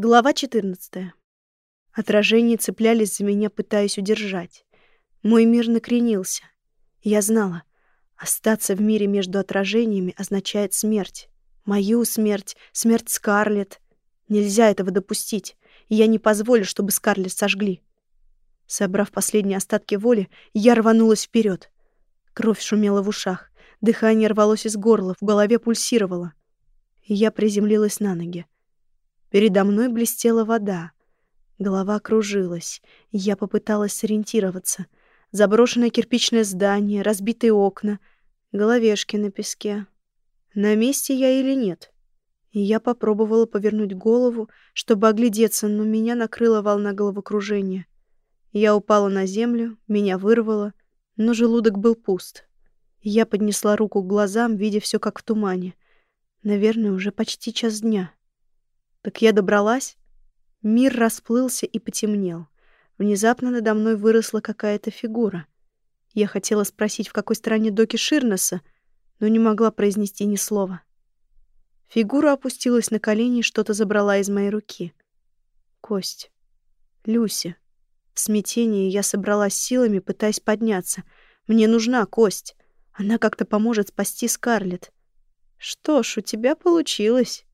Глава 14. Отражения цеплялись за меня, пытаясь удержать. Мой мир накренился. Я знала, остаться в мире между отражениями означает смерть. Мою смерть, смерть Скарлетт. Нельзя этого допустить, я не позволю, чтобы Скарлетт сожгли. Собрав последние остатки воли, я рванулась вперед. Кровь шумела в ушах, дыхание рвалось из горла, в голове пульсировало. Я приземлилась на ноги. Передо мной блестела вода. Голова кружилась, я попыталась сориентироваться. Заброшенное кирпичное здание, разбитые окна, головешки на песке. На месте я или нет? Я попробовала повернуть голову, чтобы оглядеться, но меня накрыла волна головокружения. Я упала на землю, меня вырвало, но желудок был пуст. Я поднесла руку к глазам, видя все как в тумане. Наверное, уже почти час дня. Так я добралась? Мир расплылся и потемнел. Внезапно надо мной выросла какая-то фигура. Я хотела спросить, в какой стороне доки Ширнеса, но не могла произнести ни слова. Фигура опустилась на колени и что-то забрала из моей руки. Кость. Люси. В смятении я собралась силами, пытаясь подняться. Мне нужна кость. Она как-то поможет спасти Скарлетт. Что ж, у тебя получилось.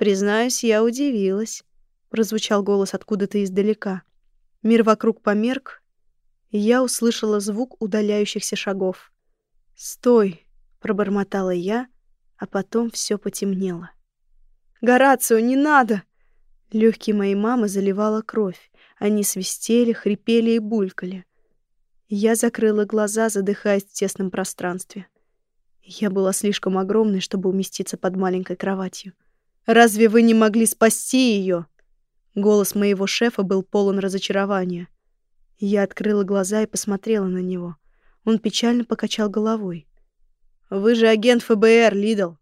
Признаюсь, я удивилась. Прозвучал голос откуда-то издалека. Мир вокруг померк, и я услышала звук удаляющихся шагов. «Стой!» — пробормотала я, а потом все потемнело. «Горацио, не надо!» Легкие моей мамы заливала кровь. Они свистели, хрипели и булькали. Я закрыла глаза, задыхаясь в тесном пространстве. Я была слишком огромной, чтобы уместиться под маленькой кроватью. Разве вы не могли спасти ее? Голос моего шефа был полон разочарования. Я открыла глаза и посмотрела на него. Он печально покачал головой. Вы же агент ФБР, Лидл.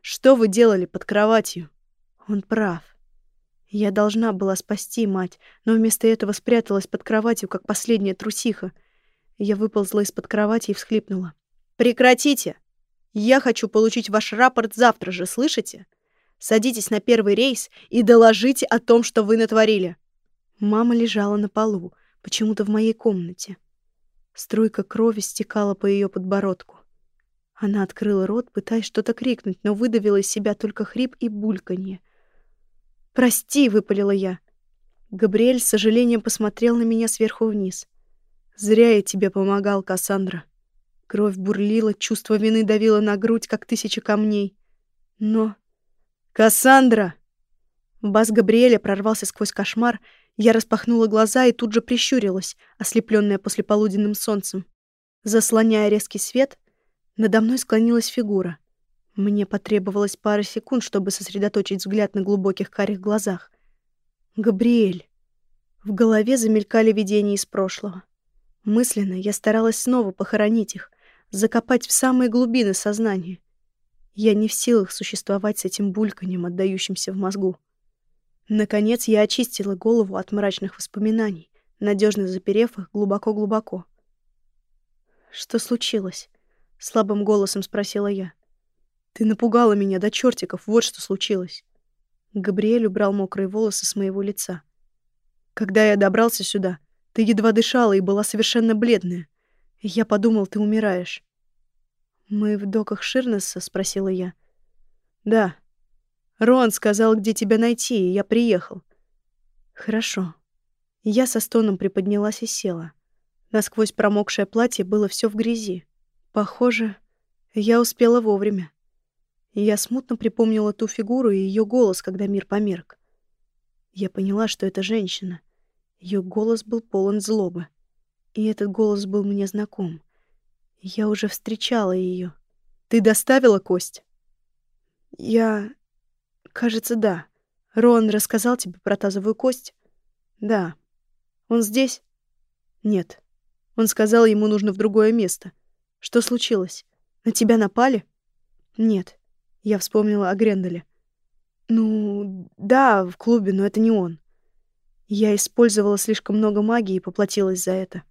Что вы делали под кроватью? Он прав. Я должна была спасти мать, но вместо этого спряталась под кроватью, как последняя трусиха. Я выползла из-под кровати и всхлипнула. «Прекратите! Я хочу получить ваш рапорт завтра же, слышите? Садитесь на первый рейс и доложите о том, что вы натворили». Мама лежала на полу, почему-то в моей комнате. Струйка крови стекала по ее подбородку. Она открыла рот, пытаясь что-то крикнуть, но выдавила из себя только хрип и бульканье. «Прости!» — выпалила я. Габриэль с сожалением посмотрел на меня сверху вниз. «Зря я тебе помогал, Кассандра». Кровь бурлила, чувство вины давило на грудь, как тысяча камней. Но «Кассандра!» Бас Габриэля прорвался сквозь кошмар. Я распахнула глаза и тут же прищурилась, ослепленная послеполуденным солнцем. Заслоняя резкий свет, надо мной склонилась фигура. Мне потребовалось пара секунд, чтобы сосредоточить взгляд на глубоких карих глазах. «Габриэль!» В голове замелькали видения из прошлого. Мысленно я старалась снова похоронить их, закопать в самые глубины сознания. Я не в силах существовать с этим бульканьем, отдающимся в мозгу. Наконец я очистила голову от мрачных воспоминаний, надежно заперев их глубоко-глубоко. «Что случилось?» — слабым голосом спросила я. «Ты напугала меня до чертиков, вот что случилось». Габриэль убрал мокрые волосы с моего лица. «Когда я добрался сюда, ты едва дышала и была совершенно бледная. Я подумал, ты умираешь. «Мы в доках Ширнесса?» — спросила я. «Да. Рон сказал, где тебя найти, и я приехал». «Хорошо». Я со стоном приподнялась и села. Насквозь промокшее платье было все в грязи. Похоже, я успела вовремя. Я смутно припомнила ту фигуру и ее голос, когда мир померк. Я поняла, что это женщина. Ее голос был полон злобы. И этот голос был мне знаком. Я уже встречала ее. Ты доставила кость? Я... Кажется, да. Рон рассказал тебе про тазовую кость? Да. Он здесь? Нет. Он сказал, ему нужно в другое место. Что случилось? На тебя напали? Нет. Я вспомнила о Гренделе. Ну, да, в клубе, но это не он. Я использовала слишком много магии и поплатилась за это.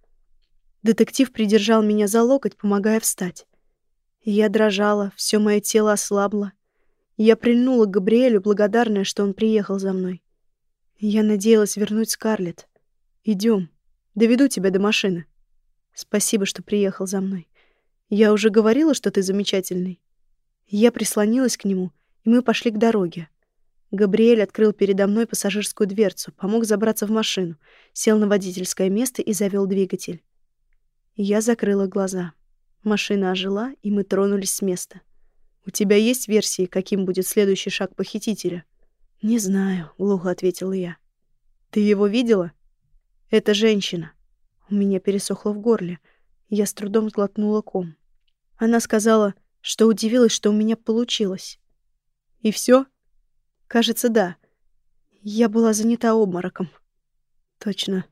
Детектив придержал меня за локоть, помогая встать. Я дрожала, все мое тело ослабло. Я прильнула к Габриэлю, благодарная, что он приехал за мной. Я надеялась вернуть Скарлетт. Идем, доведу тебя до машины. Спасибо, что приехал за мной. Я уже говорила, что ты замечательный. Я прислонилась к нему, и мы пошли к дороге. Габриэль открыл передо мной пассажирскую дверцу, помог забраться в машину, сел на водительское место и завел двигатель. Я закрыла глаза. Машина ожила, и мы тронулись с места. «У тебя есть версии, каким будет следующий шаг похитителя?» «Не знаю», — глухо ответила я. «Ты его видела?» «Это женщина». У меня пересохло в горле. Я с трудом сглотнула ком. Она сказала, что удивилась, что у меня получилось. «И все? Кажется, да. Я была занята обмороком. Точно.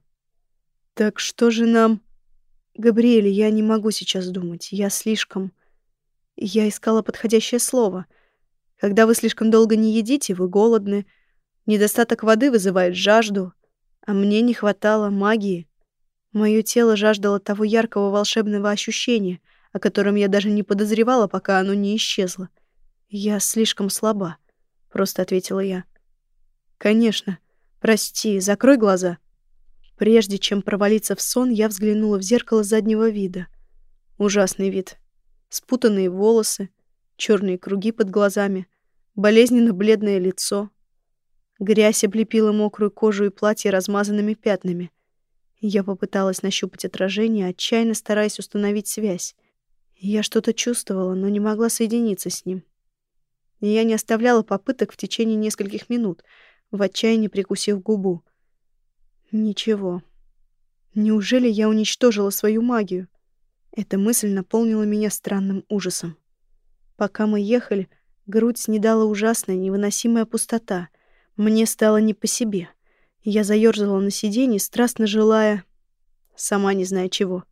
Так что же нам... Габриэль, я не могу сейчас думать. Я слишком... Я искала подходящее слово. Когда вы слишком долго не едите, вы голодны. Недостаток воды вызывает жажду. А мне не хватало магии. Мое тело жаждало того яркого волшебного ощущения, о котором я даже не подозревала, пока оно не исчезло. Я слишком слаба. — просто ответила я. «Конечно. Прости, закрой глаза». Прежде чем провалиться в сон, я взглянула в зеркало заднего вида. Ужасный вид. Спутанные волосы, черные круги под глазами, болезненно бледное лицо. Грязь облепила мокрую кожу и платье размазанными пятнами. Я попыталась нащупать отражение, отчаянно стараясь установить связь. Я что-то чувствовала, но не могла соединиться с ним я не оставляла попыток в течение нескольких минут, в отчаянии прикусив губу. Ничего. Неужели я уничтожила свою магию? Эта мысль наполнила меня странным ужасом. Пока мы ехали, грудь снедала ужасная, невыносимая пустота. Мне стало не по себе. Я заёрзала на сиденье, страстно желая... Сама не зная чего.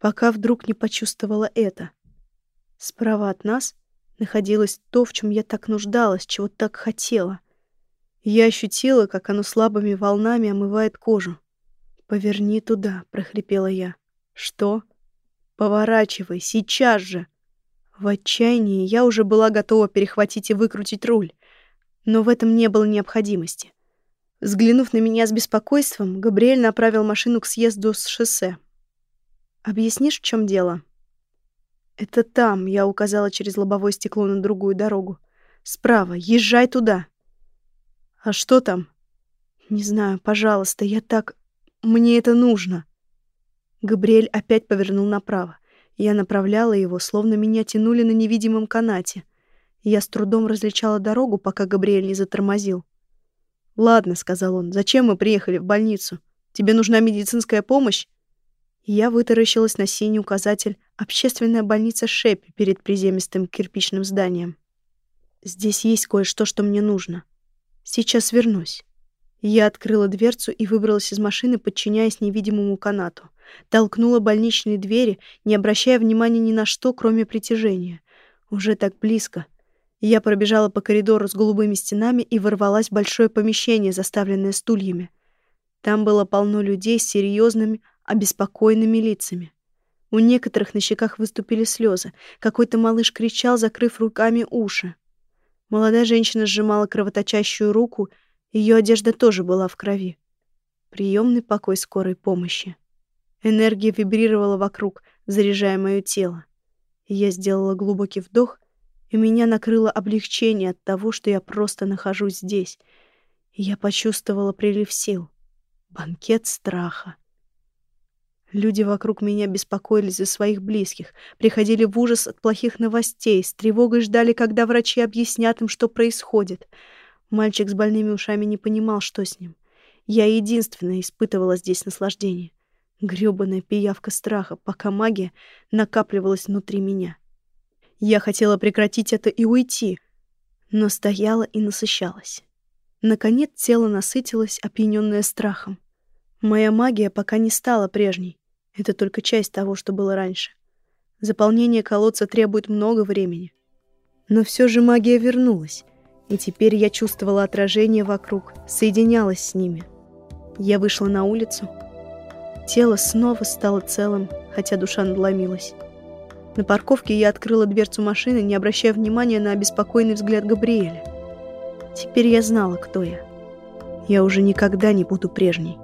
Пока вдруг не почувствовала это. Справа от нас находилось то, в чем я так нуждалась, чего так хотела. Я ощутила, как оно слабыми волнами омывает кожу. «Поверни туда», — прохрипела я. «Что?» «Поворачивай, сейчас же!» В отчаянии я уже была готова перехватить и выкрутить руль, но в этом не было необходимости. Взглянув на меня с беспокойством, Габриэль направил машину к съезду с шоссе. «Объяснишь, в чем дело?» «Это там», — я указала через лобовое стекло на другую дорогу. «Справа, езжай туда». «А что там?» «Не знаю, пожалуйста, я так... Мне это нужно». Габриэль опять повернул направо. Я направляла его, словно меня тянули на невидимом канате. Я с трудом различала дорогу, пока Габриэль не затормозил. «Ладно», — сказал он, — «зачем мы приехали в больницу? Тебе нужна медицинская помощь?» Я вытаращилась на синий указатель «Общественная больница Шепи» перед приземистым кирпичным зданием. «Здесь есть кое-что, что мне нужно. Сейчас вернусь». Я открыла дверцу и выбралась из машины, подчиняясь невидимому канату. Толкнула больничные двери, не обращая внимания ни на что, кроме притяжения. Уже так близко. Я пробежала по коридору с голубыми стенами и ворвалась в большое помещение, заставленное стульями. Там было полно людей с серьезными, обеспокоенными лицами. У некоторых на щеках выступили слезы. Какой-то малыш кричал, закрыв руками уши. Молодая женщина сжимала кровоточащую руку, ее одежда тоже была в крови. Приемный покой скорой помощи. Энергия вибрировала вокруг, заряжая мое тело. Я сделала глубокий вдох, и меня накрыло облегчение от того, что я просто нахожусь здесь. я почувствовала прилив сил. Банкет страха. Люди вокруг меня беспокоились за своих близких, приходили в ужас от плохих новостей, с тревогой ждали, когда врачи объяснят им, что происходит. Мальчик с больными ушами не понимал, что с ним. Я единственная испытывала здесь наслаждение. Грёбаная пиявка страха, пока магия накапливалась внутри меня. Я хотела прекратить это и уйти, но стояла и насыщалась. Наконец тело насытилось, опьянённое страхом. Моя магия пока не стала прежней, это только часть того, что было раньше. Заполнение колодца требует много времени. Но все же магия вернулась, и теперь я чувствовала отражение вокруг, соединялась с ними. Я вышла на улицу. Тело снова стало целым, хотя душа надломилась. На парковке я открыла дверцу машины, не обращая внимания на обеспокоенный взгляд Габриэля. Теперь я знала, кто я. Я уже никогда не буду прежней.